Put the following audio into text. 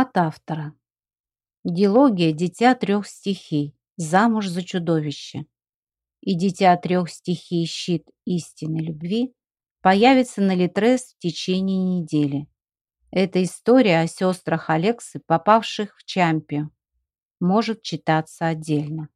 От автора. Дилогия «Дитя трех стихий. Замуж за чудовище». И «Дитя трех стихий. Щит истинной любви» появится на Литрес в течение недели. Эта история о сестрах Алексы, попавших в Чампию. Может читаться отдельно.